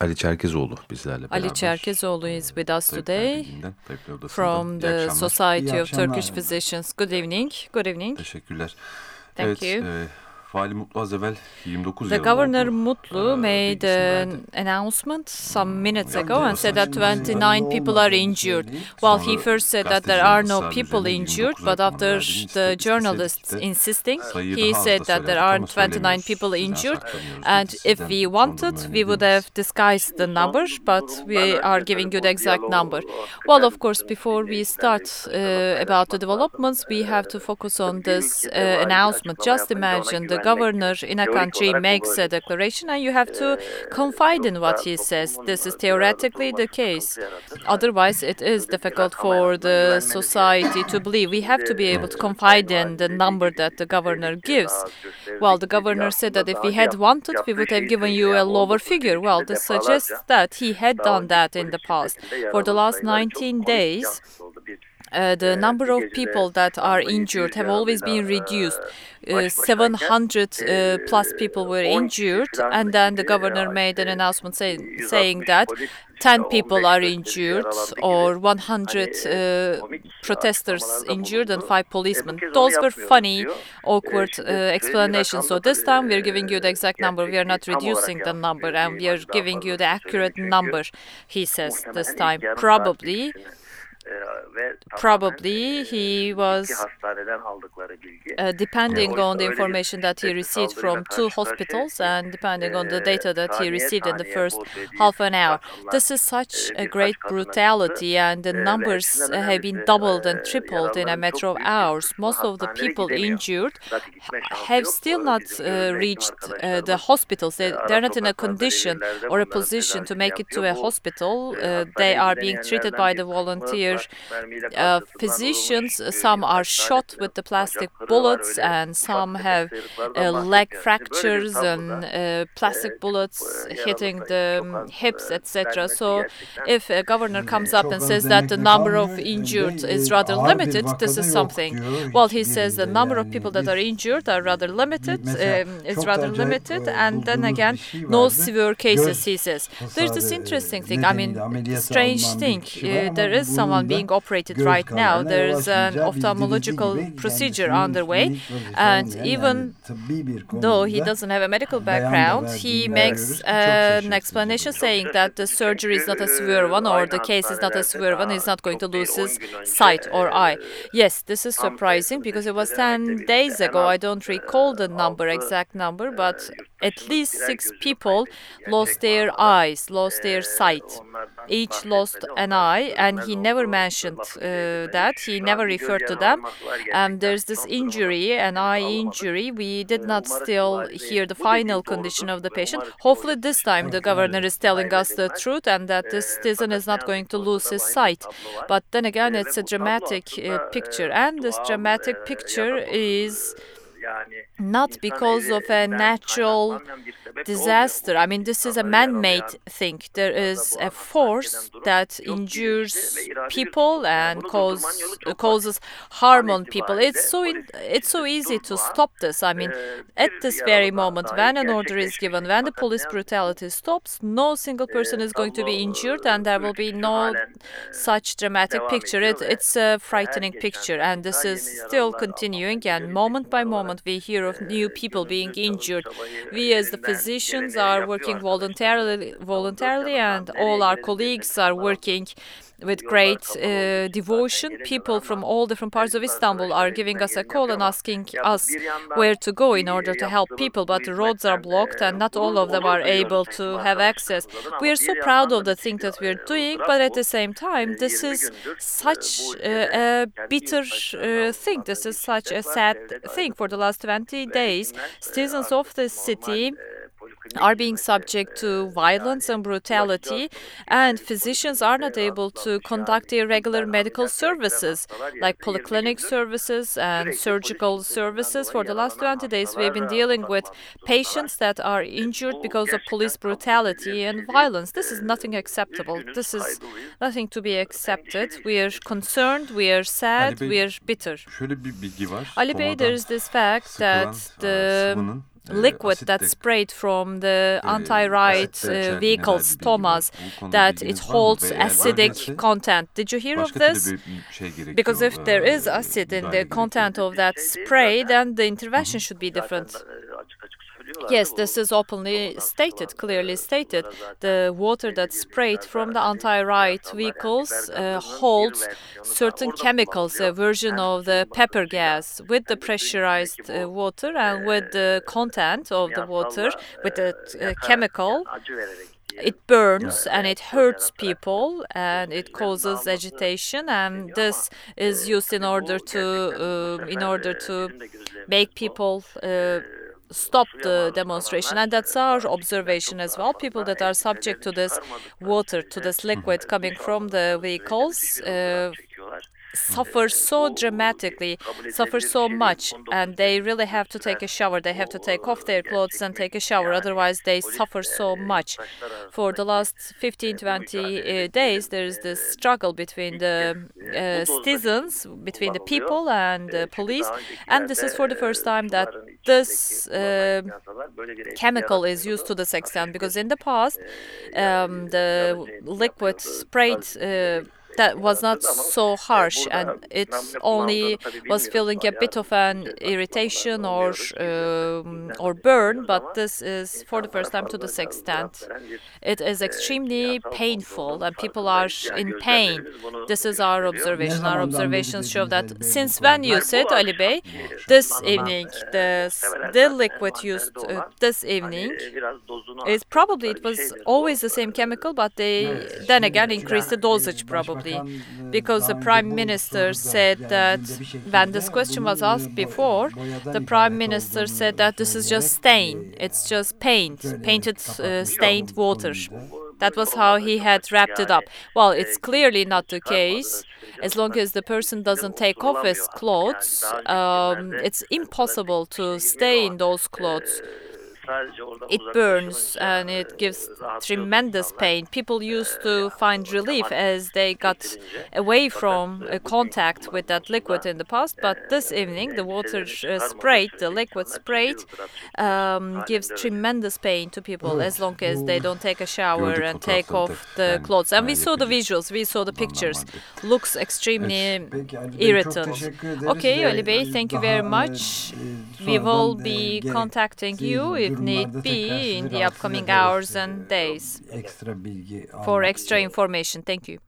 Ali Çerkezoğlu bizlerle beraber. Ali Çerkezoğlu is with us today from the. Society of Turkish. Physicians. Good evening. Good evening. Teşekkürler. Thank evet, you. E, Vali Mutlu az evvel 29 The governor. Mutlu Ee, made an announcement some minutes ago and said that 29 people are injured. Well, he first said that there are no people injured, but after the journalists insisting, he said that there aren't 29 people injured. And if we wanted, we would have disguised the number, but we are giving you the exact number. Well, of course, before we start uh, about the developments, we have to focus on this uh, announcement. Just imagine the governor in a country makes a declaration and you have to confide in what he says. This is theoretically the case. Otherwise, it is difficult for the society to believe. We have to be able to confide in the number that the governor gives. Well, the governor said that if we had wanted, we would have given you a lower figure. Well, this suggests that he had done that in the past. For the last 19 days, uh, the number of people that are injured have always been reduced. Uh, 700 uh, plus people were injured, and then the governor made an announcement saying, saying that 10 people are injured or 100 uh, protesters injured and 5 policemen. Those were funny, awkward uh, explanations. So this time we're giving you the exact number. We are not reducing the number and we are giving you the accurate number, he says this time. Probably Probably he was uh, depending on the information that he received from two hospitals and depending on the data that he received in the first half an hour. This is such a great brutality, and the numbers have been doubled and tripled in a matter of hours. Most of the people injured have still not uh, reached uh, the hospitals. They, they're not in a condition or a position to make it to a hospital. Uh, they are being treated by the uh, physicians. Some are shot with the plastic bullets, and some have uh, leg fractures and uh, plastic bullets hitting the um, hips, etc. So, if a governor comes up and says that the number of injured is rather limited, this is something. Well, he says the number of people that are injured are rather limited, um, is rather limited, and then again, no severe cases, he says. There's this interesting thing. I mean, strange thing. Uh, there is someone being operated right now. There is an ophthalmological procedure underway, and even though he doesn't have a medical background, he makes an explanation saying that the surgery is not a severe one or the case is not a severe one. He's not going to lose his sight or eye. Yes, this is surprising because it was 10 days ago. I don't recall the number, exact number, but at least six people lost their eyes, lost their sight. Each lost an eye, and he never mentioned uh, that. He never referred to them. Um, there's this injury, an eye injury. We did not still hear the final condition of the patient. Hopefully, this time the governor is telling us the truth and that this citizen is not going to lose his sight. But then again, it's a dramatic uh, picture, and this dramatic picture is not because of a natural disaster. I mean, this is a man made thing. There is a force that injures people and cause, causes harm on people. It's so, in, it's so easy to stop this. I mean, at this very moment, when an order is given, when the police brutality stops, no single person is going to be injured and there will be no such dramatic picture. It, it's a frightening picture, and this is still continuing. And moment by moment, we hear of new people being injured. We, as the physicians, are working voluntarily, voluntarily, and all our colleagues are working with great uh, devotion. People from all different parts of Istanbul are giving us a call and asking us where to go in order to help people, but the roads are blocked and not all of them are able to have access. We are so proud of the thing that we're doing, but at the same time, uh, uh, this is such uh, a bitter uh, thing. This is such a sad thing. For the last 20 days, citizens of the city are being subject to violence and brutality, and physicians are not able to conduct their regular medical services like polyclinic services and surgical services. For the last 20 days, we've been dealing with patients that are injured because of police brutality and violence. This is nothing acceptable. This is nothing to be accepted. We are concerned, we are sad, we are bitter. Şöyle bir bilgi var. Ali Bey, there is this fact that the liquid that sprayed from the anti-riot uh, vehicles, TOMAs, that it holds acidic content. Did you hear of this? Because if there is acid in the content of that spray, then the intervention should be different. Yes, this is openly stated, clearly stated. The water that's sprayed from the anti-riot vehicles uh, holds certain chemicals, a version of the pepper gas with the pressurized uh, water and with the content of the water, with the uh, chemical it burns and it hurts people and it causes agitation and this is used in order to uh, in order to make people uh, stop the demonstration. and that's our observation as well. People that are subject to this water to this liquid coming from the vehicles uh, suffer so dramatically, suffer so much, and they really have to take a shower. They have to take off their clothes and take a shower, otherwise, they suffer so much. For the last 15 20 uh, days, there is this struggle between the uh, citizens, between the people and the police, and this is for the first time that this uh, chemical is used to this extent because in the past, um, the liquid sprayed uh, that was not so harsh and it only was feeling a bit of an irritation or um, or burn but this is for the first time to this extent it is extremely painful and people are in pain. this is our observation. Our observations show that since when you said Ali Bey this evening the the liquid used uh, this evening is probably it was always the same chemical but they then again increased the dosage probably because the prime minister said that when this question was asked before, the prime minister said that this is just stain, it's just paint, painted uh, stained water. That was how he had wrapped it up. Well, it's clearly not the case. As long as the person doesn't take off his clothes, um, it's impossible to stay in those clothes it burns and it gives tremendous pain. People used to find relief as they got away from contact with that liquid in the past, but this evening the water uh, sprayed, the liquid sprayed, um, gives tremendous pain to people as long as they don't take a shower and take off the clothes. And we saw the visuals, we saw the pictures. Looks extremely irritant. Okay, Ali Bey, thank you very much. We will be contacting you if need be in the upcoming hours and days for extra information. Thank you.